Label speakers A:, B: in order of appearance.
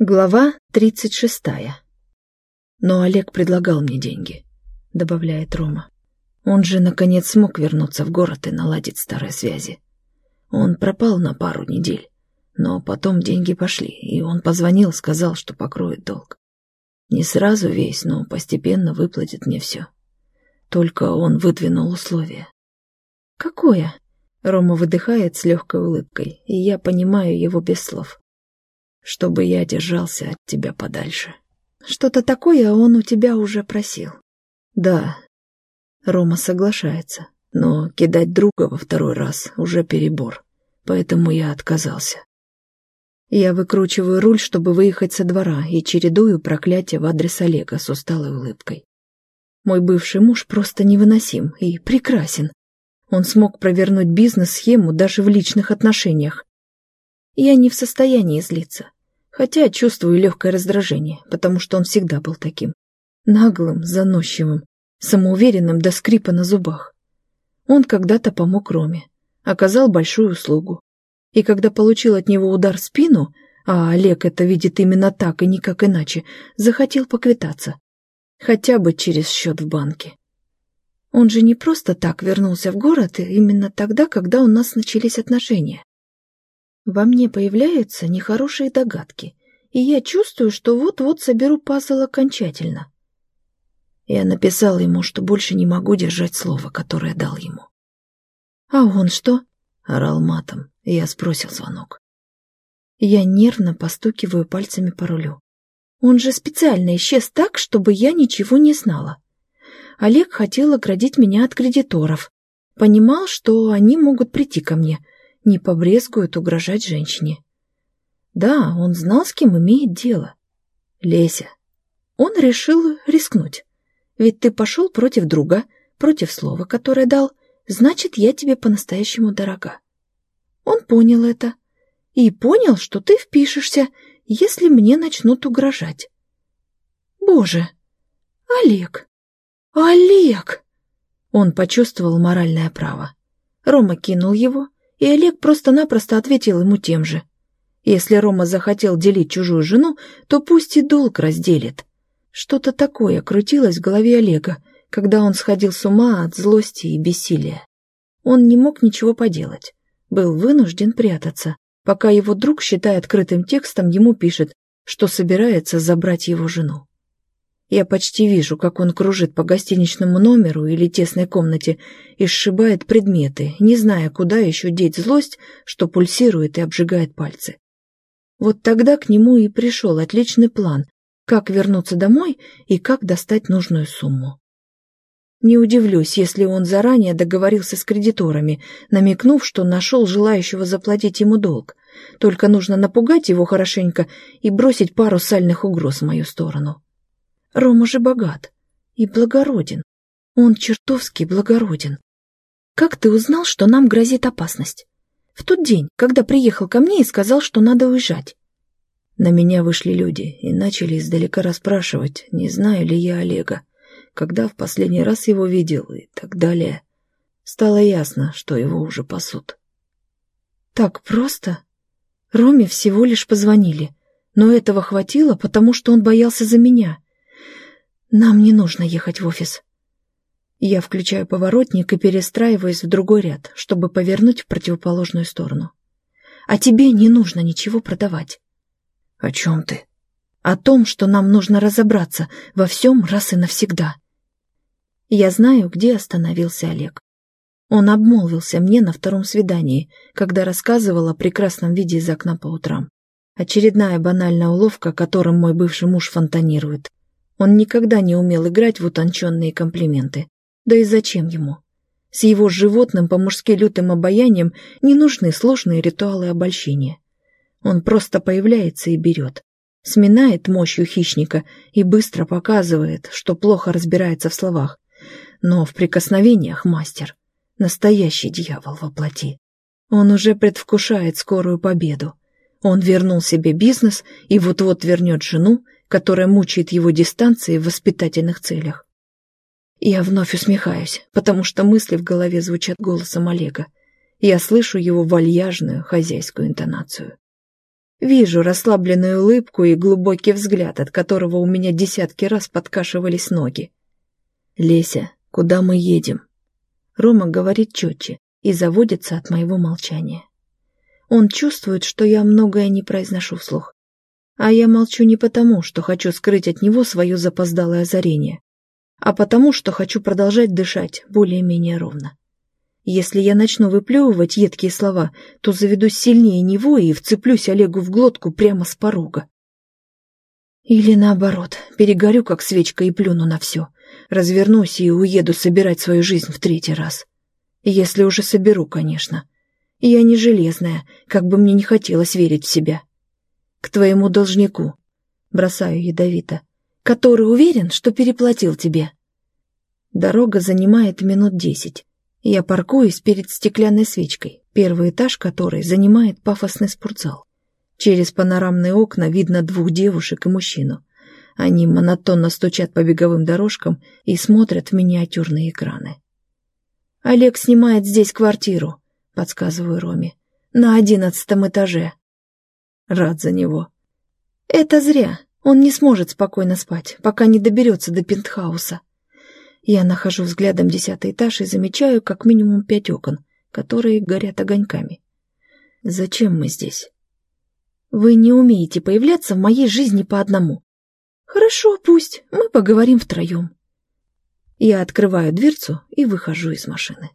A: Глава тридцать шестая. Но Олег предлагал мне деньги, добавляет Рома. Он же, наконец, смог вернуться в город и наладить старые связи. Он пропал на пару недель, но потом деньги пошли, и он позвонил, сказал, что покроет долг. Не сразу весь, но постепенно выплатит мне все. Только он выдвинул условия. «Какое?» Рома выдыхает с легкой улыбкой, и я понимаю его без слов чтобы я держался от тебя подальше. Что-то такое он у тебя уже просил. Да. Рома соглашается, но кидать друга во второй раз уже перебор, поэтому я отказался. Я выкручиваю руль, чтобы выехать со двора, и чередую проклятие в адрес Олега с усталой улыбкой. Мой бывший муж просто невыносим и прекрасен. Он смог провернуть бизнес-схему даже в личных отношениях. Я не в состоянии злиться. Хотя чувствую легкое раздражение, потому что он всегда был таким. Наглым, заносчивым, самоуверенным до скрипа на зубах. Он когда-то помог Роме, оказал большую услугу. И когда получил от него удар в спину, а Олег это видит именно так и никак иначе, захотел поквитаться. Хотя бы через счет в банке. Он же не просто так вернулся в город именно тогда, когда у нас начались отношения. Во мне появляются нехорошие догадки, и я чувствую, что вот-вот соберу пазл окончательно. Я написал ему, что больше не могу держать слово, которое дал ему. «А он что?» — орал матом, я сбросил звонок. Я нервно постукиваю пальцами по рулю. Он же специально исчез так, чтобы я ничего не знала. Олег хотел оградить меня от кредиторов. Понимал, что они могут прийти ко мне — не побрезгует угрожать женщине. Да, он знал, с кем имеет дело. Леся. Он решил рискнуть. Ведь ты пошел против друга, против слова, которое дал, значит, я тебе по-настоящему дорога. Он понял это. И понял, что ты впишешься, если мне начнут угрожать. Боже! Олег! Олег! Он почувствовал моральное право. Рома кинул его, и Олег просто-напросто ответил ему тем же. Если Рома захотел делить чужую жену, то пусть и долг разделит. Что-то такое крутилось в голове Олега, когда он сходил с ума от злости и бессилия. Он не мог ничего поделать, был вынужден прятаться, пока его друг, считая открытым текстом, ему пишет, что собирается забрать его жену. Я почти вижу, как он кружит по гостиничному номеру или тесной комнате и сшибает предметы, не зная, куда еще деть злость, что пульсирует и обжигает пальцы. Вот тогда к нему и пришел отличный план, как вернуться домой и как достать нужную сумму. Не удивлюсь, если он заранее договорился с кредиторами, намекнув, что нашел желающего заплатить ему долг. Только нужно напугать его хорошенько и бросить пару сальных угроз в мою сторону. Рома же богат и благороден. Он чертовски благороден. Как ты узнал, что нам грозит опасность? В тот день, когда приехал ко мне и сказал, что надо уезжать. На меня вышли люди и начали издалека расспрашивать, не знаю ли я Олега, когда в последний раз его видел и так далее. Стало ясно, что его уже пасут. Так просто? Роме всего лишь позвонили, но этого хватило, потому что он боялся за меня — нам не нужно ехать в офис. Я включаю поворотник и перестраиваюсь в другой ряд, чтобы повернуть в противоположную сторону. А тебе не нужно ничего продавать. О чем ты? О том, что нам нужно разобраться во всем раз и навсегда. Я знаю, где остановился Олег. Он обмолвился мне на втором свидании, когда рассказывал о прекрасном виде из окна по утрам. Очередная банальная уловка, которым мой бывший муж фонтанирует. Он никогда не умел играть в утонченные комплименты. Да и зачем ему? С его животным по-мужски лютым обаянием не нужны сложные ритуалы обольщения. Он просто появляется и берет. Сминает мощью хищника и быстро показывает, что плохо разбирается в словах. Но в прикосновениях мастер. Настоящий дьявол во плоти. Он уже предвкушает скорую победу. Он вернул себе бизнес и вот-вот вернет жену, которая мучает его дистанции в воспитательных целях. Я вновь усмехаюсь, потому что мысли в голове звучат голосом Олега. Я слышу его вальяжную хозяйскую интонацию. Вижу расслабленную улыбку и глубокий взгляд, от которого у меня десятки раз подкашивались ноги. «Леся, куда мы едем?» Рома говорит четче и заводится от моего молчания. Он чувствует, что я многое не произношу вслух. А я молчу не потому, что хочу скрыть от него свое запоздалое озарение, а потому, что хочу продолжать дышать более-менее ровно. Если я начну выплевывать едкие слова, то заведусь сильнее него и вцеплюсь Олегу в глотку прямо с порога. Или наоборот, перегорю, как свечка, и плюну на все. Развернусь и уеду собирать свою жизнь в третий раз. Если уже соберу, конечно. Я не железная, как бы мне не хотелось верить в себя. К твоему должнику, бросаю ядовито, который уверен, что переплатил тебе. Дорога занимает минут десять. Я паркуюсь перед стеклянной свечкой, первый этаж которой занимает пафосный спортзал. Через панорамные окна видно двух девушек и мужчину. Они монотонно стучат по беговым дорожкам и смотрят в миниатюрные экраны. «Олег снимает здесь квартиру», — подсказываю Роме. «На одиннадцатом этаже». Рад за него. «Это зря. Он не сможет спокойно спать, пока не доберется до пентхауса». Я нахожу взглядом десятый этаж и замечаю как минимум пять окон, которые горят огоньками. «Зачем мы здесь?» «Вы не умеете появляться в моей жизни по одному. «Хорошо, пусть. Мы поговорим втроем». Я открываю дверцу и выхожу из машины.